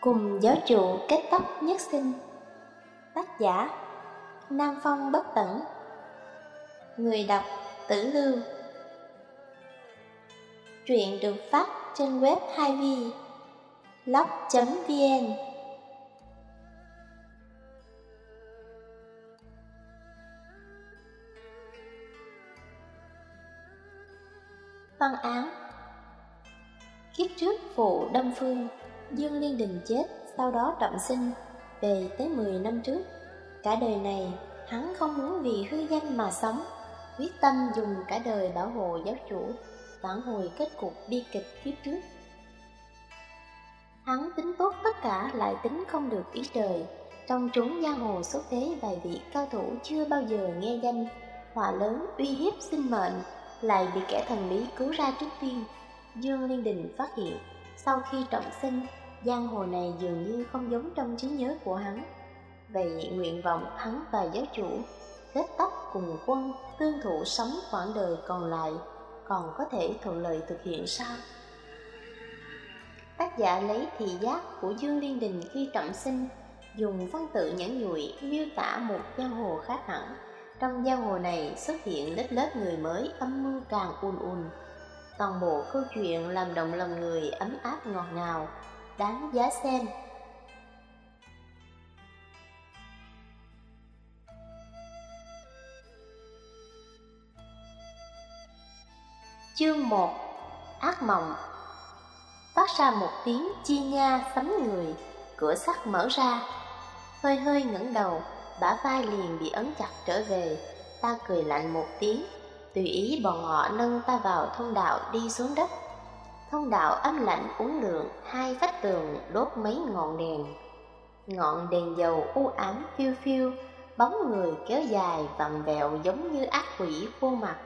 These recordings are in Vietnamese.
Cùng giáo trụ kết tóc nhất sinh. Tác giả, Nam Phong Bất Tẩn. Người đọc, Tử Lưu. Truyện được phát trên web 2v blog.vn Văn án. Kiếp trước phụ Đông Phương. Dương Liên Đình chết, sau đó trọng sinh, về tới 10 năm trước. Cả đời này, hắn không muốn vì hư danh mà sống, quyết tâm dùng cả đời bảo hộ giáo chủ, phản hồi kết cục bi kịch kiếp trước. Hắn tính tốt tất cả lại tính không được ý trời, trong chúng giang hồ xuất thế vài vị cao thủ chưa bao giờ nghe danh, họa lớn uy hiếp sinh mệnh, lại bị kẻ thần bí cứu ra trước tiên. Dương Liên Đình phát hiện, sau khi trọng sinh, giang hồ này dường như không giống trong trí nhớ của hắn. Vậy nguyện vọng hắn và giáo chủ kết tóc cùng quân tương thụ sống quãng đời còn lại còn có thể thuận lợi thực hiện sao? Tác giả lấy thị giác của Dương Liên Đình khi trọng sinh dùng văn tự nhẫn nhụy miêu tả một giang hồ khác hẳn. Trong giang hồ này xuất hiện lớp lớp người mới âm mưu càng ùn ùn. Toàn bộ câu chuyện làm động lòng người ấm áp ngọt ngào, đáng giá xem. Chương 1 Ác mộng Phát ra một tiếng chi nha sấm người, cửa sắt mở ra. Hơi hơi ngẩng đầu, bả vai liền bị ấn chặt trở về. Ta cười lạnh một tiếng, tùy ý bọn họ nâng ta vào thông đạo đi xuống đất. Thông đạo âm lạnh uốn lượn, hai vách tường đốt mấy ngọn đèn. Ngọn đèn dầu u ám phiêu phiêu, bóng người kéo dài vặn vẹo giống như ác quỷ vô mặt.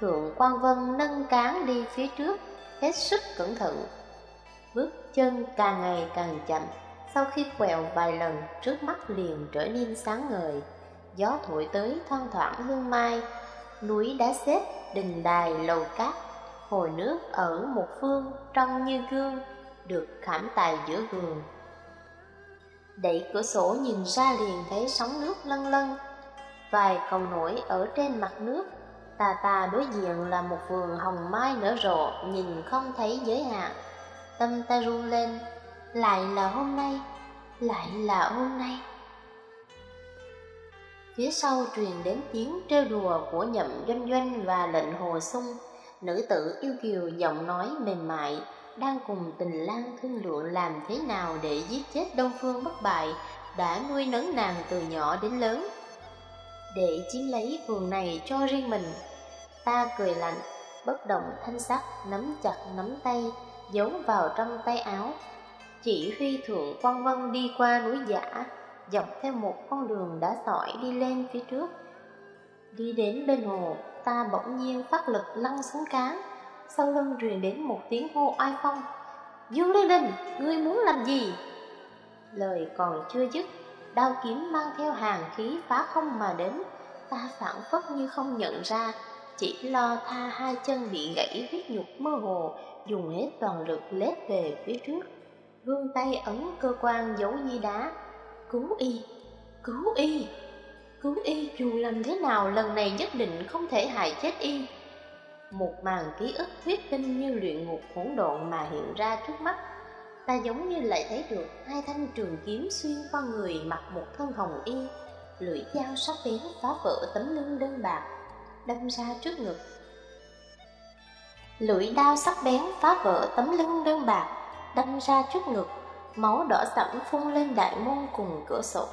Thượng quan Vân nâng cán đi phía trước, hết sức cẩn thận. Bước chân càng ngày càng chậm, sau khi quẹo vài lần, trước mắt liền trở nên sáng ngời. Gió thổi tới thoang thoảng hương mai, núi đá xếp, đình đài, lầu cát. Hồ nước ở một phương trong như gương Được khảm tài giữa vườn. Đẩy cửa sổ nhìn ra liền thấy sóng nước lân lân Vài cầu nổi ở trên mặt nước. Tà tà đối diện là một vườn hồng mai nở rộ Nhìn không thấy giới hạn. Tâm ta run lên. Lại là hôm nay Lại là hôm nay. Phía sau truyền đến tiếng trêu đùa của nhậm doanh doanh và lệnh hồ sung. Nữ tử yêu kiều giọng nói mềm mại Đang cùng tình lang thương lượng làm thế nào để giết chết Đông Phương bất bại Đã nuôi nấng nàng từ nhỏ đến lớn. Để chiếm lấy vườn này cho riêng mình Ta cười lạnh, bất động thanh sắc Nắm chặt nắm tay, giấu vào trong tay áo. Chỉ huy thượng quan vân đi qua núi giả Dọc theo một con đường đã sỏi đi lên phía trước. Đi đến bên hồ, ta bỗng nhiên phát lực lăn xuống cán. Sau lưng truyền đến một tiếng hô oai phong. Dương Lê đình, ngươi muốn làm gì? Lời còn chưa dứt, đao kiếm mang theo hàng khí phá không mà đến. Ta phản phất như không nhận ra, chỉ lo tha hai chân bị gãy huyết nhục mơ hồ, dùng hết toàn lực lết về phía trước. Vươn tay ấn cơ quan giấu di đá cứu y. Cứu y. Cứu y dù làm thế nào, lần này nhất định không thể hại chết y. Một màn ký ức huyết tinh như luyện ngục hỗn độn mà hiện ra trước mắt. Ta giống như lại thấy được hai thanh trường kiếm xuyên qua người mặc một thân hồng y, Lưỡi dao sắc bén phá vỡ tấm lưng đơn bạc, Đâm ra trước ngực. Lưỡi đao sắc bén phá vỡ tấm lưng đơn bạc, Đâm ra trước ngực. Máu đỏ sẫm phun lên đại môn cùng cửa sổ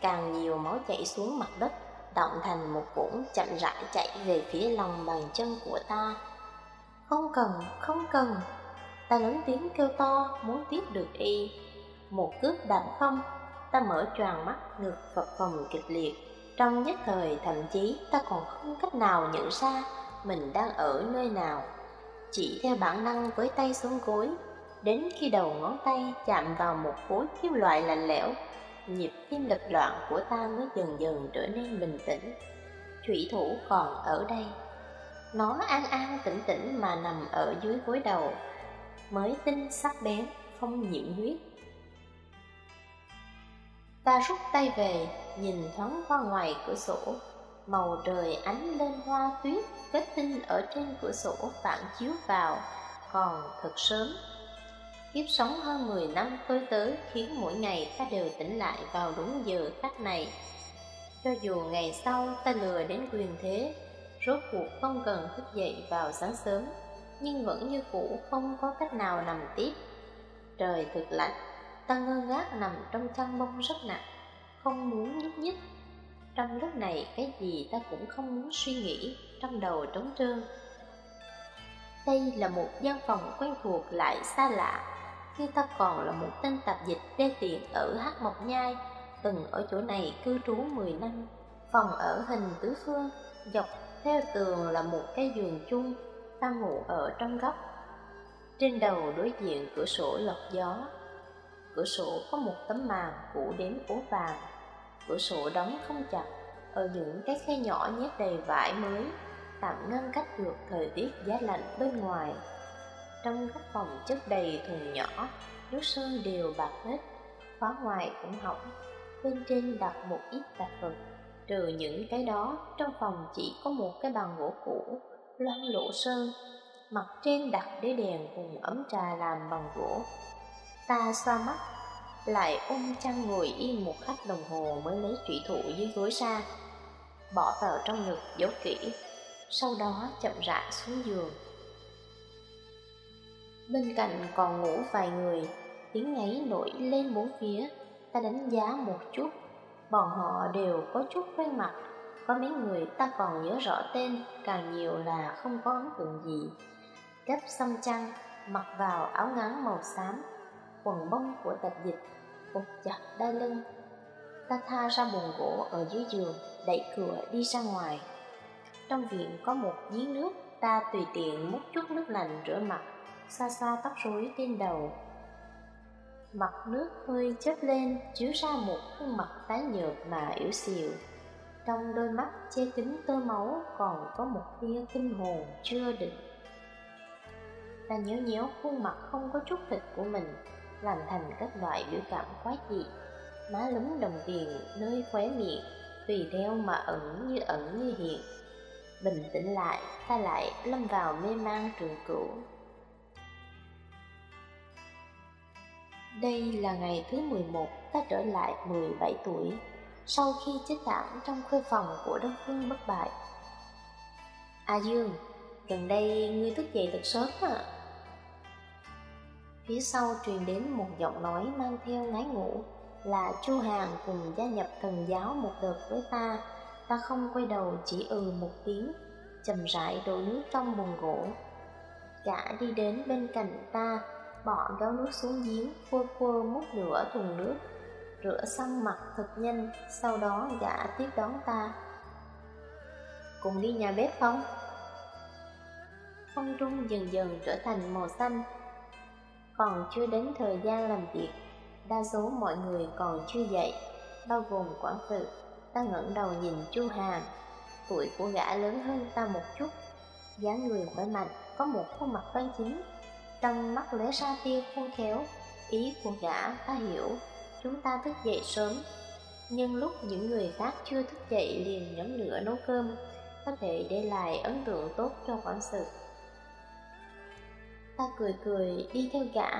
càng nhiều máu chảy xuống mặt đất, động thành một vũng chậm rãi chạy về phía lòng bàn chân của ta. Không cần, không cần, ta lớn tiếng kêu to muốn tiếp được y. Một cước đạp không, ta mở tròn mắt ngực phập phồng kịch liệt. Trong nhất thời thậm chí ta còn không cách nào nhận ra mình đang ở nơi nào. Chỉ theo bản năng với tay xuống gối, đến khi đầu ngón tay chạm vào một khối kim loại lạnh lẽo nhịp tim đập loạn của ta mới dần dần trở nên bình tĩnh. Thủy thủ còn ở đây. Nó an an tĩnh tĩnh mà nằm ở dưới gối đầu, mới tinh sắc bén, không nhiễm huyết. Ta rút tay về, nhìn thoáng qua ngoài cửa sổ, màu trời ánh lên hoa tuyết kết tinh ở trên cửa sổ phản chiếu vào, còn thật sớm. Kiếp sống hơn 10 năm tôi tới khiến mỗi ngày ta đều tỉnh lại vào đúng giờ khắc này. Cho dù ngày sau ta lừa đến quyền thế, rốt cuộc không cần thức dậy vào sáng sớm, nhưng vẫn như cũ không có cách nào nằm tiếp. Trời thực lạnh, ta ngơ ngác nằm trong chăn bông rất nặng, không muốn nhúc nhích. Trong lúc này cái gì ta cũng không muốn suy nghĩ, trong đầu trống trơn. Đây là một gian phòng quen thuộc lại xa lạ, khi ta còn là một tên tạp dịch đê tiện ở Hát Mộc Nhai, từng ở chỗ này cư trú 10 năm. Phòng ở hình tứ phương, dọc theo tường là một cái giường chung, ta ngủ ở trong góc. Trên đầu đối diện cửa sổ lọt gió, cửa sổ có một tấm màn phủ đến ố vàng, cửa sổ đóng không chặt, ở những cái khe nhỏ nhét đầy vải mới, tạm ngăn cách được thời tiết giá lạnh bên ngoài. Trong góc phòng chất đầy thùng nhỏ, nước sơn đều bạc hết, khóa ngoài cũng hỏng, bên trên đặt một ít tạp vật. Trừ những cái đó, trong phòng chỉ có một cái bàn gỗ cũ, loang lỗ sơn, mặt trên đặt đế đèn cùng ấm trà làm bằng gỗ. Ta xoa mắt, lại ôm chăn ngồi yên một khắc đồng hồ mới lấy trụy thủ dưới gối ra, bỏ vào trong ngực giấu kỹ, sau đó chậm rãi xuống giường. Bên cạnh còn ngủ vài người, tiếng ngáy nổi lên bốn phía, ta đánh giá một chút, bọn họ đều có chút quen mặt, có mấy người ta còn nhớ rõ tên, càng nhiều là không có ấn tượng gì. Gấp xăm trăng mặc vào áo ngắn màu xám, quần bông của tập dịch, Bột chặt đai lưng. Ta tha ra bồn gỗ ở dưới giường, đẩy cửa đi ra ngoài. Trong viện có một giếng nước, ta tùy tiện múc chút nước lạnh rửa mặt, xa xa tóc rối trên đầu. Mặt nước hơi chớp lên, chiếu ra một khuôn mặt tái nhợt mà yếu xìu. Trong đôi mắt che kính tơ máu còn có một tia kinh hồn chưa định. Ta nhớ nhéo khuôn mặt không có chút thịt của mình, làm thành các loại biểu cảm quái dị. Má lúm đồng tiền nơi khóe miệng, tùy theo mà ẩn như ẩn như hiện. Bình tĩnh lại, ta lại lâm vào mê man trường cửu. Đây là ngày thứ 11 ta trở lại 17 tuổi, sau khi chết thảm trong khuê phòng của Đông Phương bất bại. A Dương, gần đây ngươi thức dậy thật sớm à? Phía sau truyền đến một giọng nói mang theo ngái ngủ, là Chu Hàng cùng gia nhập thần giáo một đợt với ta. Ta không quay đầu chỉ ừ một tiếng, chầm rãi đổ nước trong bồn gỗ. Gã đi đến bên cạnh ta, bọn kéo nước xuống giếng, khua khua múc nửa thùng nước, rửa xong mặt thật nhanh, sau đó gã tiếp đón ta. Cùng đi nhà bếp không? Không trung dần dần trở thành màu xanh, còn chưa đến thời gian làm việc, đa số mọi người còn chưa dậy, bao gồm quản sự. Ta ngẩng đầu nhìn Chu Hà, tuổi của gã lớn hơn ta một chút, dáng người khỏe mạnh, có một khuôn mặt văn chính, trong mắt lóe ra tia khôn khéo. Ý của gã ta hiểu, chúng ta thức dậy sớm, nhưng lúc những người khác chưa thức dậy liền nhóm lửa nấu cơm, có thể để lại ấn tượng tốt cho quản sự. Ta cười cười đi theo gã,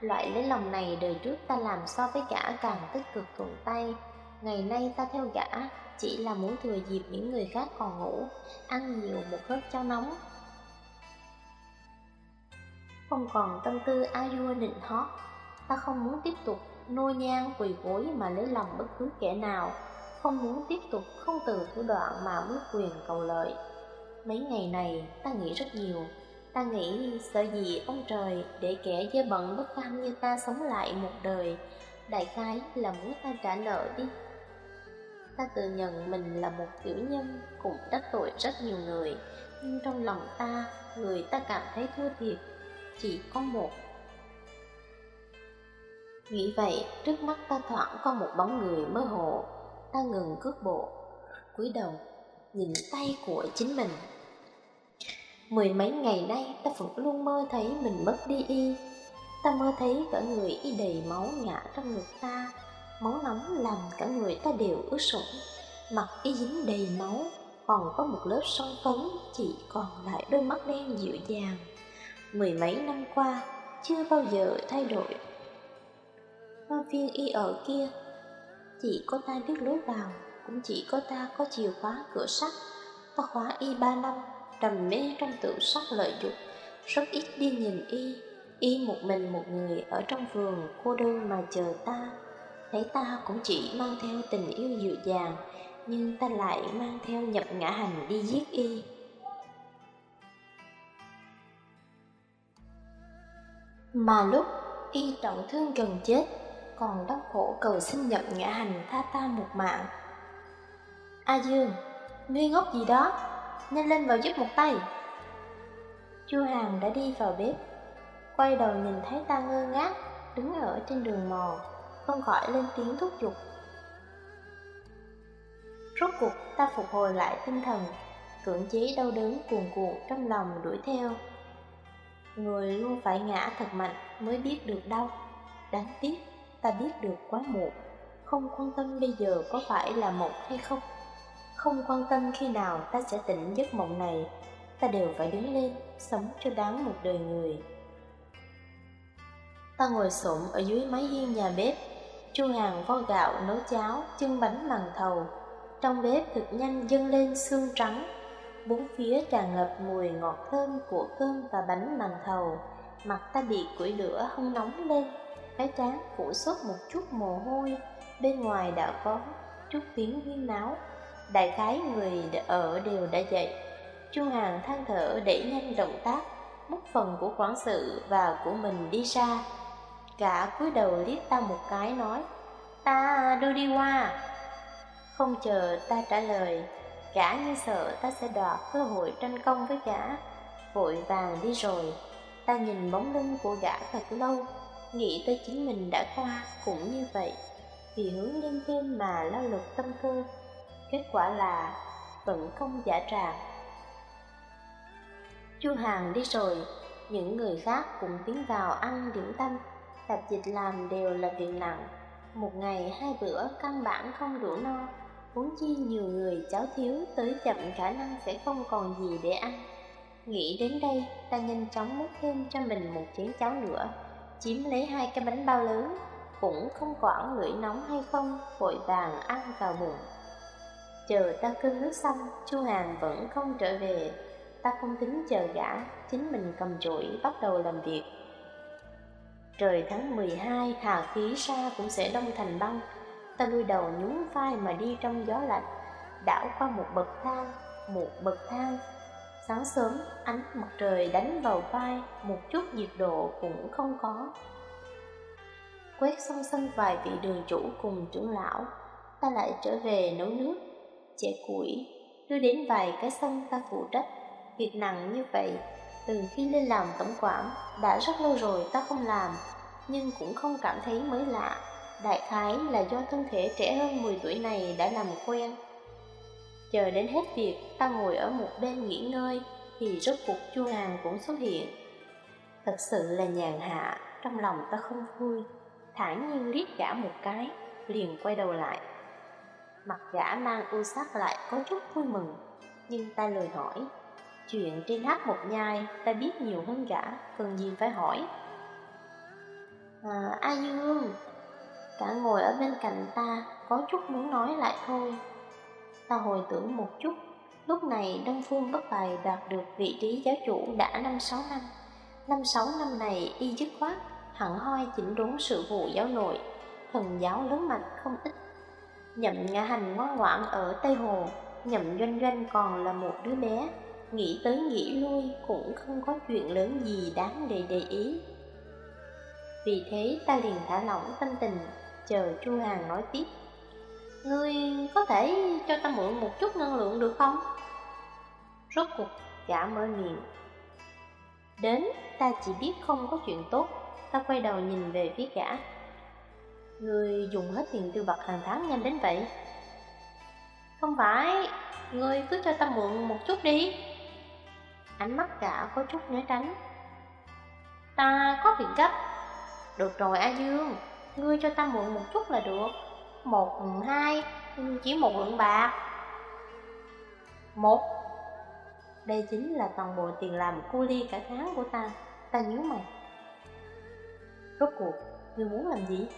loại lấy lòng này đời trước ta làm so với gã càng tích cực thuận tay. Ngày nay ta theo gã chỉ là muốn thừa dịp những người khác còn ngủ, ăn nhiều một hớp cháo nóng. Không còn tâm tư a vua nịnh hót, ta không muốn tiếp tục nô nhang quỳ gối mà lấy lòng bất cứ kẻ nào, không muốn tiếp tục không từ thủ đoạn mà mướn quyền cầu lợi. Mấy ngày này ta nghĩ rất nhiều, Ta nghĩ sợ gì ông trời để kẻ dơ bận bất cam như ta sống lại một đời. Đại khái là muốn ta trả nợ đi. Ta tự nhận mình là một tiểu nhân cũng đắc tội rất nhiều người Nhưng trong lòng ta, người ta cảm thấy thua thiệt. Chỉ có một. Nghĩ vậy, trước mắt ta thoảng có một bóng người mơ hồ. Ta ngừng cước bộ, cúi đầu, nhìn tay của chính mình. Mười mấy ngày nay ta vẫn luôn mơ thấy mình mất đi y. Ta mơ thấy cả người y đầy máu ngã trong ngực ta Máu nóng làm cả người ta đều ướt sũng. Mặt y dính đầy máu Còn có một lớp son phấn Chỉ còn lại đôi mắt đen dịu dàng. Mười mấy năm qua, Chưa bao giờ thay đổi. Hoa viên y ở kia, Chỉ có ta biết lối vào, Cũng chỉ có ta có chìa khóa cửa sắt. Ta khóa y ba năm Trầm mê trong tự sắc lợi dụng. Rất ít đi nhìn y Y một mình một người ở trong vườn cô đơn mà chờ ta. Thấy ta cũng chỉ mang theo tình yêu dịu dàng, Nhưng ta lại mang theo nhập ngã hành đi giết y. Mà lúc y trọng thương gần chết Còn đau khổ cầu xin nhập ngã hành tha ta một mạng. A Dương, ngươi ngốc gì đó? Nhanh lên vào giúp một tay. Chu Hàng đã đi vào bếp Quay đầu nhìn thấy ta ngơ ngác Đứng ở trên đường mò Không khỏi lên tiếng thúc giục. Rốt cuộc ta phục hồi lại tinh thần Cưỡng chế đau đớn cuồn cuộn trong lòng đuổi theo. Người luôn phải ngã thật mạnh mới biết được đau. Đáng tiếc, ta biết được quá muộn. Không quan tâm bây giờ có phải là một hay không. Không quan tâm khi nào ta sẽ tỉnh giấc mộng này. Ta đều phải đứng lên, Sống cho đáng một đời người. Ta ngồi xổm ở dưới mái hiên nhà bếp, Chu Hàng vo gạo, nấu cháo, Chân bánh màn thầu. Trong bếp thực nhanh dâng lên xương trắng Bốn phía tràn ngập mùi ngọt thơm của cơm và bánh màn thầu. Mặt ta bị củi lửa hông nóng lên, Cái trán phủ sốt một chút mồ hôi. Bên ngoài đã có chút tiếng huyên náo. Đại khái người ở đều đã dậy. Chu Hàng than thở đẩy nhanh động tác, Múc phần của quản sự và của mình đi xa Gã cúi đầu liếc ta một cái nói, Ta đưa đi qua. Không chờ ta trả lời Gã như sợ ta sẽ đoạt cơ hội tranh công với gã. Vội vàng đi rồi. Ta nhìn bóng lưng của gã thật lâu, Nghĩ tới chính mình đã qua cũng như vậy. Vì hướng lên viên mà lao lực tâm cơ. Kết quả là vẫn không giả tràng Chu Hàng đi rồi. Những người khác cũng tiến vào ăn điểm tâm. Tạp dịch làm đều là việc nặng. Một ngày hai bữa căn bản không đủ no. Huống chi nhiều người cháu thiếu tới chậm khả năng sẽ không còn gì để ăn. Nghĩ đến đây, ta nhanh chóng múc thêm cho mình một chén cháo nữa Chiếm lấy hai cái bánh bao lớn Cũng không quản lưỡi nóng hay không, vội vàng ăn vào bụng. Chờ ta cơm nước xong, Chu Hàng vẫn không trở về. Ta không tính chờ gã, chính mình cầm chổi bắt đầu làm việc. Trời tháng 12 hà khí xa cũng sẽ đông thành băng. Ta lui đầu nhún vai mà đi trong gió lạnh. Đảo qua một bậc thang, một bậc thang. Sáng sớm, ánh mặt trời đánh vào vai Một chút nhiệt độ cũng không có. Quét xong sân vài vị đường chủ cùng trưởng lão Ta lại trở về nấu nước Chẻ củi Đưa đến vài cái sân ta phụ trách. Việc nặng như vậy từ khi lên làm tổng quản, đã rất lâu rồi ta không làm, nhưng cũng không cảm thấy mới lạ. Đại khái là do thân thể trẻ hơn 10 tuổi này đã làm quen. Chờ đến hết việc, ta ngồi ở một bên nghỉ ngơi, thì rốt cuộc Chu Hàng cũng xuất hiện. Thật sự là nhàn hạ, trong lòng ta không vui, thản nhiên liếc gã một cái, liền quay đầu lại. Mặt gã mang ưu sắc lại có chút vui mừng, nhưng ta lời hỏi, Chuyện trên hát một nhai ta biết nhiều hơn gã, cần gì phải hỏi. À, A Dương, cả ngồi ở bên cạnh ta, có chút muốn nói lại thôi. Ta hồi tưởng một chút, lúc này Đông Phương bất bài đạt được vị trí giáo chủ đã năm sáu năm. Năm sáu năm này y dứt khoát, hẳn hoi chỉnh đốn sự vụ giáo nội, thần giáo lớn mạnh không ít. Nhậm ngã hành ngoan ngoãn ở Tây Hồ, nhậm doanh doanh còn là một đứa bé, nghĩ tới nghĩ lui cũng không có chuyện lớn gì đáng để để ý. Vì thế ta liền thả lỏng tâm tình, chờ Chu Hàng nói tiếp. Ngươi có thể cho ta mượn một chút năng lượng được không? Rốt cuộc gã mở miệng. Đến, ta chỉ biết không có chuyện tốt, ta quay đầu nhìn về phía gã. Ngươi dùng hết tiền tiêu vặt hàng tháng nhanh đến vậy. Không phải, ngươi cứ cho ta mượn một chút đi. Ánh mắt gã có chút né tránh Ta có việc gấp Được rồi A Dương Ngươi cho ta mượn một chút là được. Một ừ, hai ừ, chỉ một lượng bạc. Một. Đây chính là toàn bộ tiền làm cu ly cả tháng của ta. Ta nhíu mày. Rốt cuộc, ngươi muốn làm gì?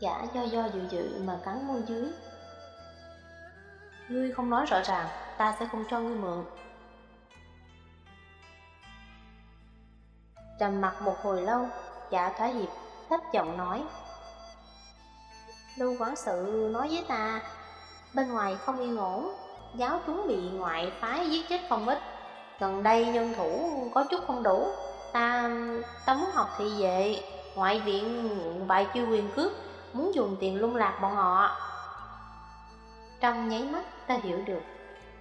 Gã do do dự dự mà cắn môi dưới. Ngươi không nói rõ ràng, ta sẽ không cho ngươi mượn. Trầm mặt một hồi lâu gã thỏa hiệp, thấp giọng nói. Lưu quản sự nói với ta, bên ngoài không yên ổn, giáo chúng bị ngoại phái giết chết không ít. Gần đây nhân thủ có chút không đủ, ta ta muốn học thị vệ, ngoại viện bại chiêu quyền cướp muốn dùng tiền lung lạc bọn họ. Trong nháy mắt, ta hiểu được,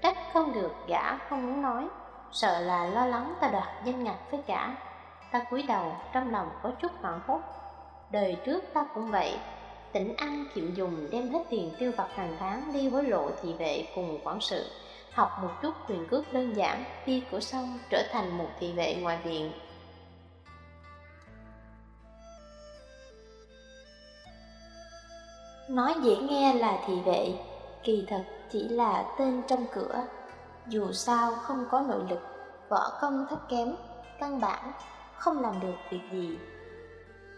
trách không được, gã không muốn nói, sợ là lo lắng ta đoạt danh ngạch với gã ta cúi đầu trong lòng có chút hoảng hốt. Đời trước ta cũng vậy, tỉnh ăn kiệm dùng đem hết tiền tiêu vặt hàng tháng đi hối lộ thị vệ cùng quản sự, học một chút quyền cước đơn giản, đi cửa sông trở thành một thị vệ ngoài viện. Nói dễ nghe là thị vệ, kỳ thật chỉ là tên trong cửa. Dù sao không có nội lực, võ công thấp kém, căn bản không làm được việc gì.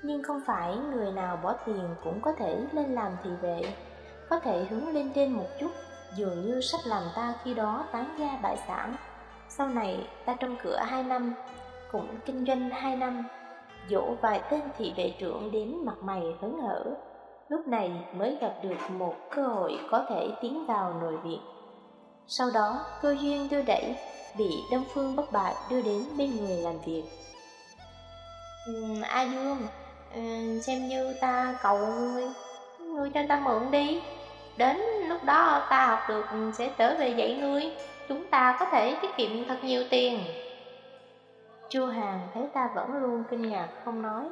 Nhưng không phải người nào bỏ tiền cũng có thể lên làm thị vệ. Có thể hướng lên trên một chút, Dường như sách làm ta khi đó tán gia bại sản. Sau này, ta trong cửa hai năm, Cũng kinh doanh hai năm, Dỗ vài tên thị vệ trưởng đến mặt mày hớn hở. Lúc này mới gặp được một cơ hội có thể tiến vào nội viện. Sau đó, cơ duyên đưa đẩy, Bị Đông Phương bất bại đưa đến bên người làm việc. Ừ, A Dương Ừ, xem như ta cầu ngươi ngươi cho ta mượn đi. Đến lúc đó ta học được sẽ trở về dạy ngươi chúng ta có thể tiết kiệm thật nhiều tiền. Chu hàng thấy ta vẫn luôn kinh ngạc không nói.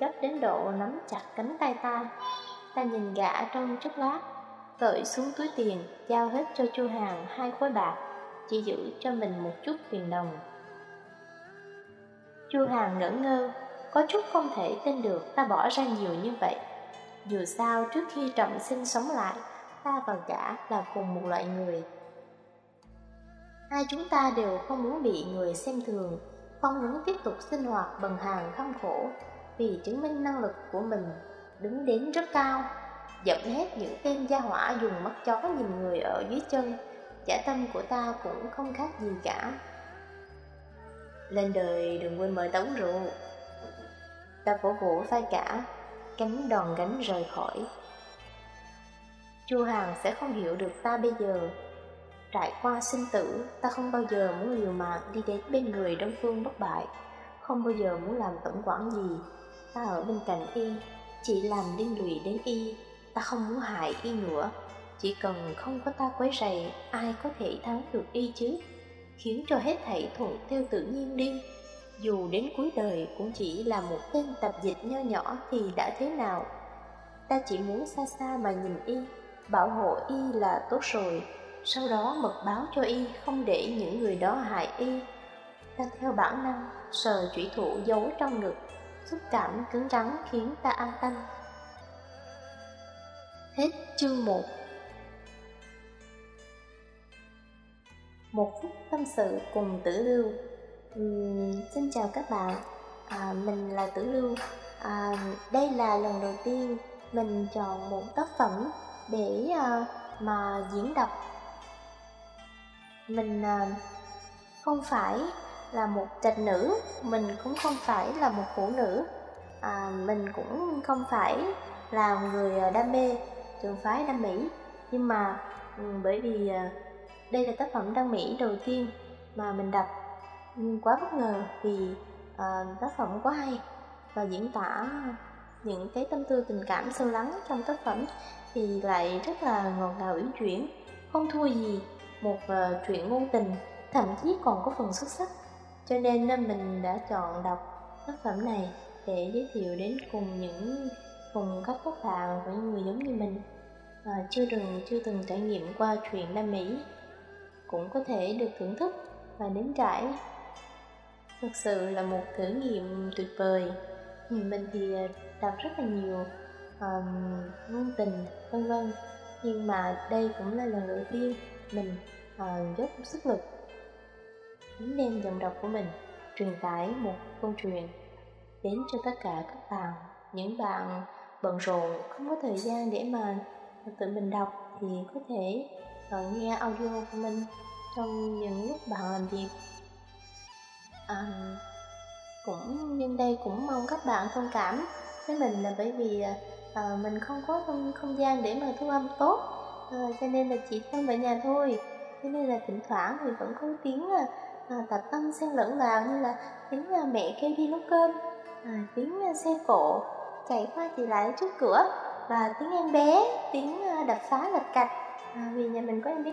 Gấp đến độ nắm chặt cánh tay ta. Ta nhìn gã trong chốc lát cởi xuống túi tiền giao hết cho chu hàng hai khối bạc chỉ giữ cho mình một chút tiền đồng chu hàng ngỡ ngơ, có chút không thể tin được ta bỏ ra nhiều như vậy. Dù sao, trước khi trọng sinh sống lại, Ta và gã là cùng một loại người. Hai chúng ta đều không muốn bị người xem thường, Không muốn tiếp tục sinh hoạt bằng hàng khăm khổ Vì chứng minh năng lực của mình đứng đến rất cao. Dẫm hết những tên gia hỏa dùng mắt chó nhìn người ở dưới chân Giả tâm của ta cũng không khác gì cả. Lên đời đừng quên mời tống rượu ta vỗ vỗ vai cả, cánh đòn gánh rời khỏi. Chu hàng sẽ không hiểu được ta bây giờ. Trải qua sinh tử, ta không bao giờ muốn liều mạng đi đến bên người đông phương bất bại. Không bao giờ muốn làm tổng quản gì. Ta ở bên cạnh y, chỉ làm liên lụy đến y. Ta không muốn hại y nữa. Chỉ cần không có ta quấy rầy, ai có thể thắng được y chứ? Khiến cho hết thảy thuận theo tự nhiên đi. Dù đến cuối đời cũng chỉ là một tên tập dịch nho nhỏ thì đã thế nào? Ta chỉ muốn xa xa mà nhìn y, Bảo hộ y là tốt rồi, Sau đó mật báo cho y, không để những người đó hại y. Ta theo bản năng, sờ chủy thủ giấu trong ngực, Xúc cảm cứng rắn khiến ta an tâm. Hết chương 1 Một phút tâm sự cùng tử lưu Uhm, xin chào các bạn, à, mình là Tử Lưu. À, đây là lần đầu tiên mình chọn một tác phẩm để à, mà diễn đọc. Mình à, không phải là một trạch nữ, mình cũng không phải là một phụ nữ, à, mình cũng không phải là người à, đam mê trường phái đam mỹ, nhưng mà bởi vì à, đây là tác phẩm đăng mỹ đầu tiên mà mình đọc. Quá bất ngờ vì uh, tác phẩm quá hay và diễn tả những cái tâm tư tình cảm sâu lắng trong tác phẩm thì lại rất là ngọt ngào uyển chuyển. Không thua gì một ờ, uh, truyện ngôn tình thậm chí còn có phần xuất sắc. Cho nên mình đã chọn đọc tác phẩm này để giới thiệu đến cùng những cùng các các bạn và những người giống như mình. Uh, chưa từng chưa từng trải nghiệm qua chuyện Nam Mỹ cũng có thể được thưởng thức và nếm trải. Thực sự là một thử nghiệm tuyệt vời. Mình thì đọc rất là nhiều um, ngôn tình vân vân. Nhưng mà đây cũng là lần đầu tiên mình uh, dốc sức lực muốn đem dòng đọc của mình truyền tải một câu chuyện đến cho tất cả các bạn. Những bạn bận rộn không có thời gian để mà tự mình đọc thì có thể bạn nghe audio của mình trong những lúc bạn làm việc. À, cũng nhân đây cũng mong các bạn thông cảm với mình là bởi vì à, à mình không có không, không gian để mà thu âm tốt. À, cho nên là chỉ thông ở nhà thôi. Cho nên là thỉnh thoảng thì vẫn có tiếng à, à, tập âm xen lẫn vào như là tiếng à, mẹ kêu đi nấu cơm à, tiếng à, xe cộ chạy qua chị lại trước cửa và tiếng em bé tiếng à, đập phá lạch cạch à, vì nhà mình có em bé.